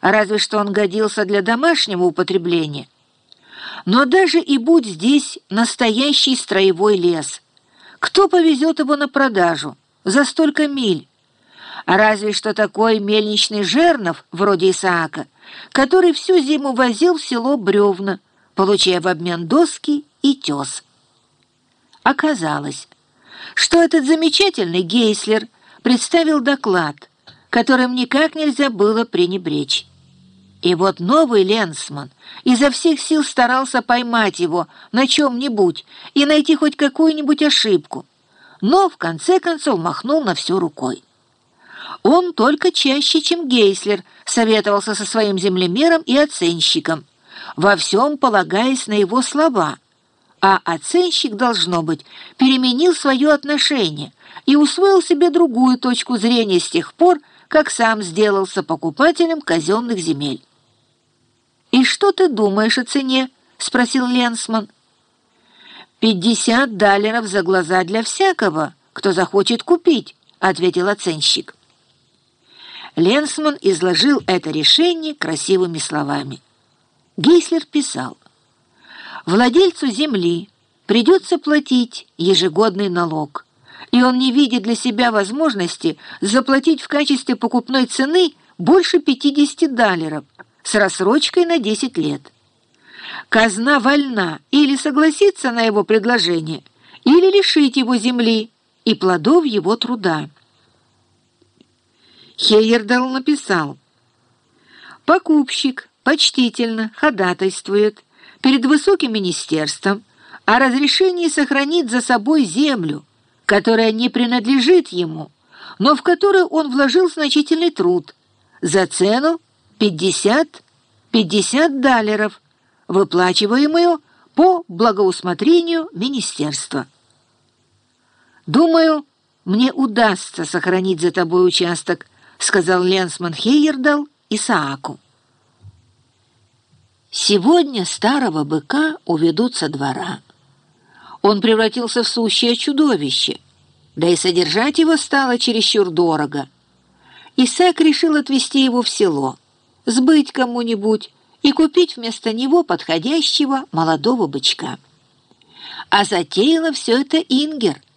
разве что он годился для домашнего употребления. Но даже и будь здесь настоящий строевой лес, кто повезет его на продажу за столько миль? А разве что такой мельничный жернов, вроде Исаака, который всю зиму возил в село бревна, получая в обмен доски и тес. Оказалось, что этот замечательный Гейслер представил доклад, которым никак нельзя было пренебречь. И вот новый Ленсман изо всех сил старался поймать его на чем-нибудь и найти хоть какую-нибудь ошибку, но в конце концов махнул на все рукой. Он только чаще, чем Гейслер, советовался со своим землемером и оценщиком, во всем полагаясь на его слова, а оценщик, должно быть, переменил свое отношение и усвоил себе другую точку зрения с тех пор, как сам сделался покупателем казенных земель. «И что ты думаешь о цене?» — спросил Ленсман. «Пятьдесят далеров за глаза для всякого, кто захочет купить», — ответил оценщик. Ленсман изложил это решение красивыми словами. Гейслер писал, «Владельцу земли придется платить ежегодный налог, и он не видит для себя возможности заплатить в качестве покупной цены больше 50 далеров с рассрочкой на 10 лет. Казна вольна или согласиться на его предложение, или лишить его земли и плодов его труда. Хейердал написал, «Покупщик почтительно ходатайствует перед высоким министерством о разрешении сохранить за собой землю, которая не принадлежит ему, но в которую он вложил значительный труд, за цену 50, 50 далеров, выплачиваемую по благоусмотрению министерства. «Думаю, мне удастся сохранить за тобой участок», сказал Ленсман Хейердал Исааку. Сегодня старого быка уведут со двора. Он превратился в сущее чудовище, да и содержать его стало чересчур дорого. Исаак решил отвезти его в село, сбыть кому-нибудь и купить вместо него подходящего молодого бычка. А затеяла все это Ингер —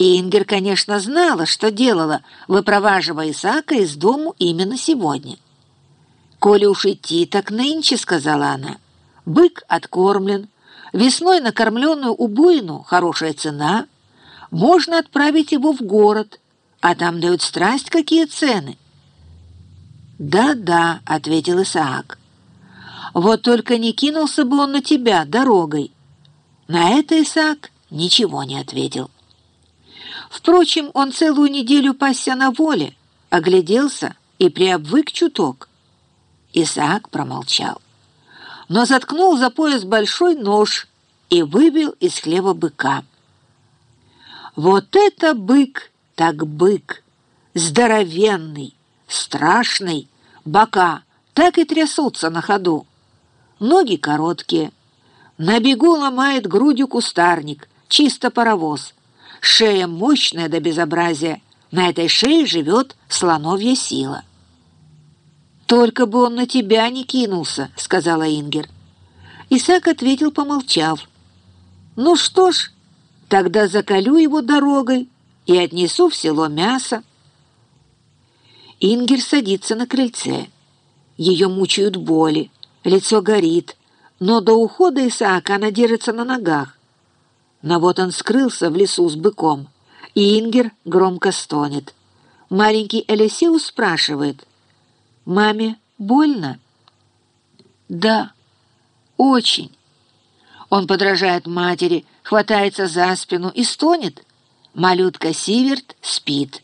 и Ингер, конечно, знала, что делала, выпроваживая Исаака из дому именно сегодня. «Коли уж идти, так нынче», — сказала она. «Бык откормлен, весной накормленную убоину хорошая цена, можно отправить его в город, а там дают страсть какие цены». «Да-да», — ответил Исаак. «Вот только не кинулся бы он на тебя дорогой». На это Исаак ничего не ответил. Впрочем, он целую неделю пасся на воле, огляделся и приобвык чуток. Исаак промолчал, но заткнул за пояс большой нож и выбил из хлеба быка. Вот это бык, так бык, здоровенный, страшный, бока так и трясутся на ходу. Ноги короткие, на бегу ломает грудью кустарник, чисто паровоз — Шея мощная до безобразия. На этой шее живет слоновья сила. «Только бы он на тебя не кинулся», — сказала Ингер. Исаак ответил, помолчав. «Ну что ж, тогда закалю его дорогой и отнесу в село мясо». Ингер садится на крыльце. Ее мучают боли, лицо горит, но до ухода Исаака она держится на ногах. Но вот он скрылся в лесу с быком, и Ингер громко стонет. Маленький Элисеус спрашивает, «Маме больно?» «Да, очень». Он подражает матери, хватается за спину и стонет. Малютка Сиверт спит.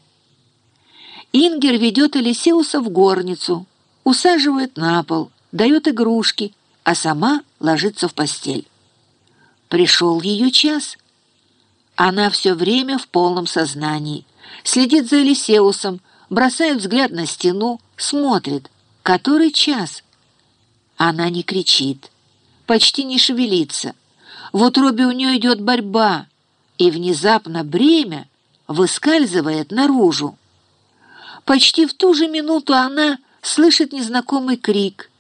Ингер ведет Элисеуса в горницу, усаживает на пол, дает игрушки, а сама ложится в постель. Пришел ее час. Она все время в полном сознании. Следит за Элисеусом, бросает взгляд на стену, смотрит. Который час? Она не кричит, почти не шевелится. В утробе у нее идет борьба, и внезапно бремя выскальзывает наружу. Почти в ту же минуту она слышит незнакомый крик,